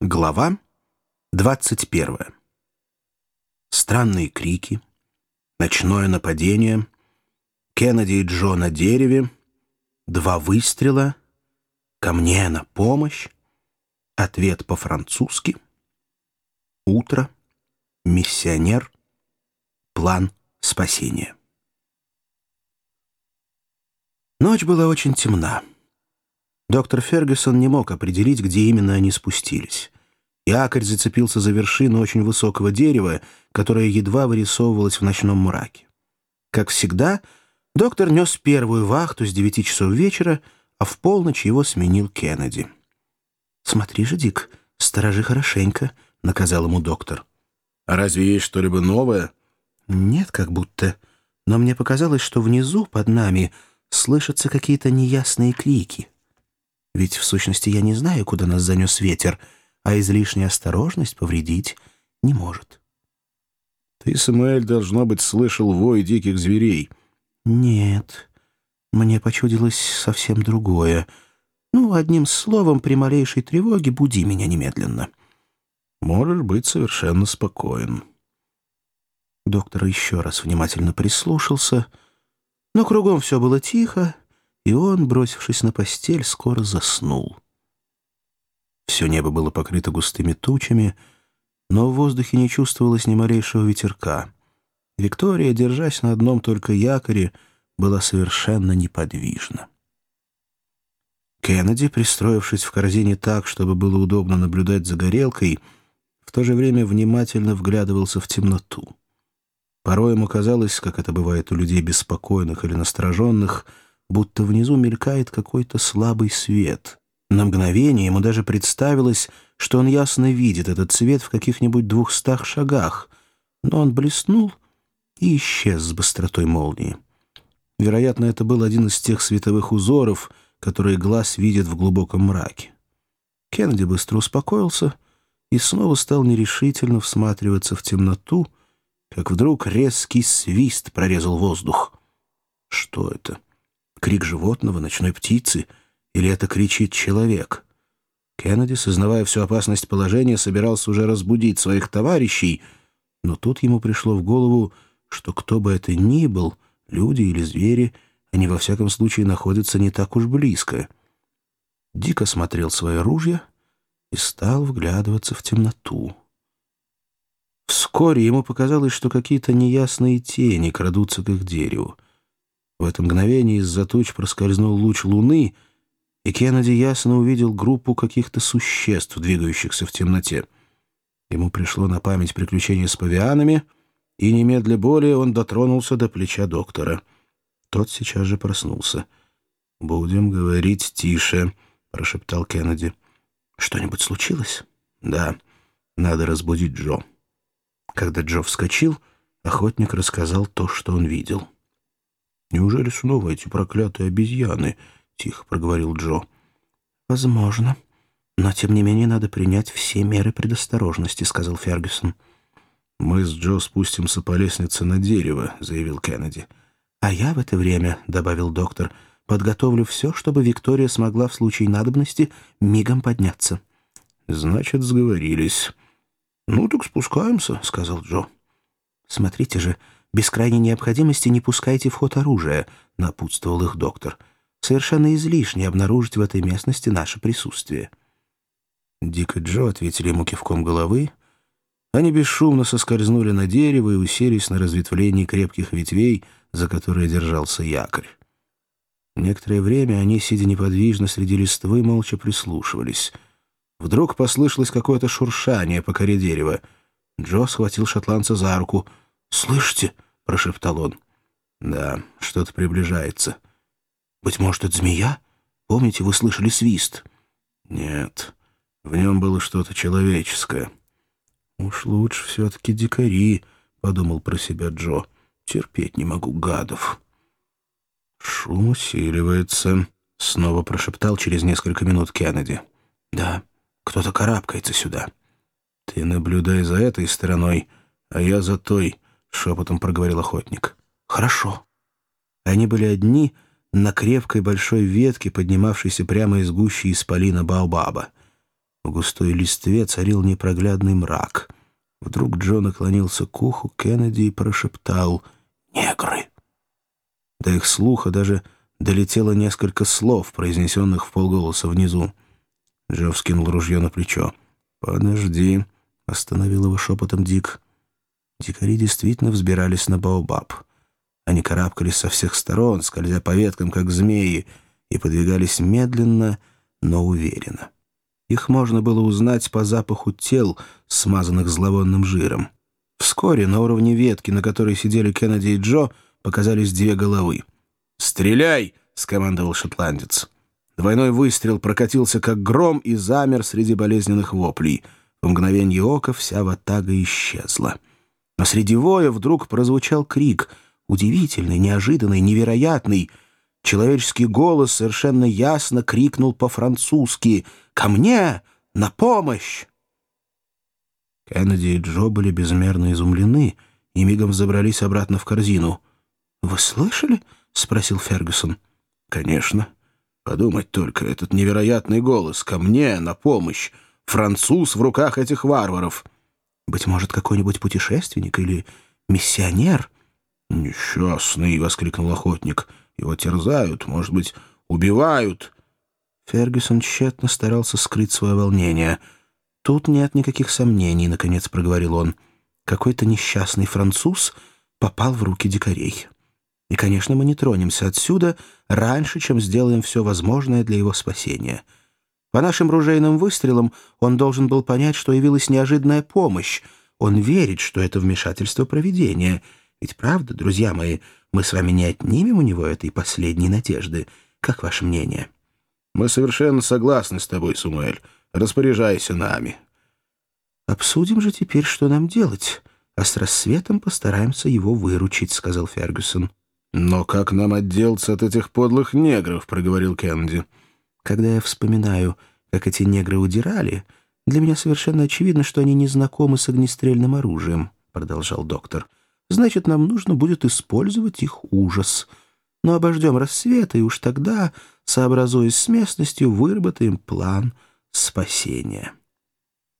Глава 21. Странные крики, ночное нападение, Кеннеди и Джо на дереве, два выстрела, ко мне на помощь, ответ по-французски, утро, миссионер, план спасения. Ночь была очень темна. Доктор Фергюсон не мог определить, где именно они спустились. Якорь зацепился за вершину очень высокого дерева, которое едва вырисовывалось в ночном мраке. Как всегда, доктор нес первую вахту с девяти часов вечера, а в полночь его сменил Кеннеди. «Смотри же, Дик, сторожи хорошенько», — наказал ему доктор. «А разве есть что-либо новое?» «Нет, как будто. Но мне показалось, что внизу, под нами, слышатся какие-то неясные крики». Ведь, в сущности, я не знаю, куда нас занес ветер, а излишняя осторожность повредить не может. Ты, Самуэль, должно быть, слышал вой диких зверей. Нет, мне почудилось совсем другое. Ну, одним словом, при малейшей тревоге буди меня немедленно. Можешь быть совершенно спокоен. Доктор еще раз внимательно прислушался, но кругом все было тихо, и он, бросившись на постель, скоро заснул. Все небо было покрыто густыми тучами, но в воздухе не чувствовалось ни малейшего ветерка. Виктория, держась на одном только якоре, была совершенно неподвижна. Кеннеди, пристроившись в корзине так, чтобы было удобно наблюдать за горелкой, в то же время внимательно вглядывался в темноту. Порой ему казалось, как это бывает у людей беспокойных или настороженных, будто внизу мелькает какой-то слабый свет. На мгновение ему даже представилось, что он ясно видит этот свет в каких-нибудь двухстах шагах, но он блеснул и исчез с быстротой молнии. Вероятно, это был один из тех световых узоров, которые глаз видит в глубоком мраке. Кеннеди быстро успокоился и снова стал нерешительно всматриваться в темноту, как вдруг резкий свист прорезал воздух. Что это? Крик животного, ночной птицы? Или это кричит человек? Кеннеди, сознавая всю опасность положения, собирался уже разбудить своих товарищей, но тут ему пришло в голову, что кто бы это ни был, люди или звери, они во всяком случае находятся не так уж близко. Дико смотрел свои ружья и стал вглядываться в темноту. Вскоре ему показалось, что какие-то неясные тени крадутся к их дереву. В это мгновение из-за туч проскользнул луч луны, и Кеннеди ясно увидел группу каких-то существ, двигающихся в темноте. Ему пришло на память приключение с павианами, и немедля более он дотронулся до плеча доктора. Тот сейчас же проснулся. «Будем говорить тише», — прошептал Кеннеди. «Что-нибудь случилось?» «Да, надо разбудить Джо». Когда Джо вскочил, охотник рассказал то, что он видел. «Неужели снова эти проклятые обезьяны?» — тихо проговорил Джо. «Возможно. Но, тем не менее, надо принять все меры предосторожности», — сказал Фергюсон. «Мы с Джо спустимся по лестнице на дерево», — заявил Кеннеди. «А я в это время», — добавил доктор, — «подготовлю все, чтобы Виктория смогла в случае надобности мигом подняться». «Значит, сговорились». «Ну так спускаемся», — сказал Джо. «Смотрите же, без крайней необходимости не пускайте в ход оружия», — напутствовал их доктор. «Совершенно излишне обнаружить в этой местности наше присутствие». Дик и Джо ответили ему кивком головы. Они бесшумно соскользнули на дерево и уселись на разветвлении крепких ветвей, за которые держался якорь. Некоторое время они, сидя неподвижно среди листвы, молча прислушивались. Вдруг послышалось какое-то шуршание по коре дерева. Джо схватил шотландца за руку. «Слышите?» — прошептал он. «Да, что-то приближается». «Быть может, это змея? Помните, вы слышали свист?» «Нет, в нем было что-то человеческое». «Уж лучше все-таки дикари», — подумал про себя Джо. «Терпеть не могу гадов». «Шум усиливается», — снова прошептал через несколько минут Кеннеди. «Да, кто-то карабкается сюда». «Ты наблюдай за этой стороной, а я за той», — шепотом проговорил охотник. «Хорошо». Они были одни на крепкой большой ветке, поднимавшейся прямо из гущи исполина Баобаба. В густой листве царил непроглядный мрак. Вдруг Джо наклонился к уху Кеннеди и прошептал «Негры!». До их слуха даже долетело несколько слов, произнесенных в полголоса внизу. Джо вскинул ружье на плечо. «Подожди», — остановил его шепотом Дик. Дикари действительно взбирались на Баобаб. Они карабкались со всех сторон, скользя по веткам, как змеи, и подвигались медленно, но уверенно. Их можно было узнать по запаху тел, смазанных зловонным жиром. Вскоре на уровне ветки, на которой сидели Кеннеди и Джо, показались две головы. «Стреляй!» — скомандовал шотландец. Двойной выстрел прокатился как гром и замер среди болезненных воплей. В мгновение ока вся ватага исчезла. Но среди воя вдруг прозвучал крик, удивительный, неожиданный, невероятный. Человеческий голос совершенно ясно крикнул по-французски «Ко мне! На помощь!» Кеннеди и Джо были безмерно изумлены и мигом забрались обратно в корзину. «Вы слышали?» — спросил Фергюсон. «Конечно. Подумать только, этот невероятный голос ко мне на помощь. Француз в руках этих варваров». Быть может, какой-нибудь путешественник или миссионер?» «Несчастный!» — воскликнул охотник. «Его терзают, может быть, убивают!» Фергюсон тщетно старался скрыть свое волнение. «Тут нет никаких сомнений», — наконец проговорил он. «Какой-то несчастный француз попал в руки дикарей. И, конечно, мы не тронемся отсюда раньше, чем сделаем все возможное для его спасения». По нашим ружейным выстрелам он должен был понять, что явилась неожиданная помощь. Он верит, что это вмешательство провидения. Ведь правда, друзья мои, мы с вами не отнимем у него этой последней надежды. Как ваше мнение? Мы совершенно согласны с тобой, Сумуэль. Распоряжайся нами. Обсудим же теперь, что нам делать. А с рассветом постараемся его выручить, сказал Фергюсон. Но как нам отделаться от этих подлых негров, проговорил Кенди. Когда я вспоминаю, как эти негры удирали, для меня совершенно очевидно, что они не знакомы с огнестрельным оружием», — продолжал доктор. «Значит, нам нужно будет использовать их ужас. Но обождем рассвета, и уж тогда, сообразуясь с местностью, выработаем план спасения».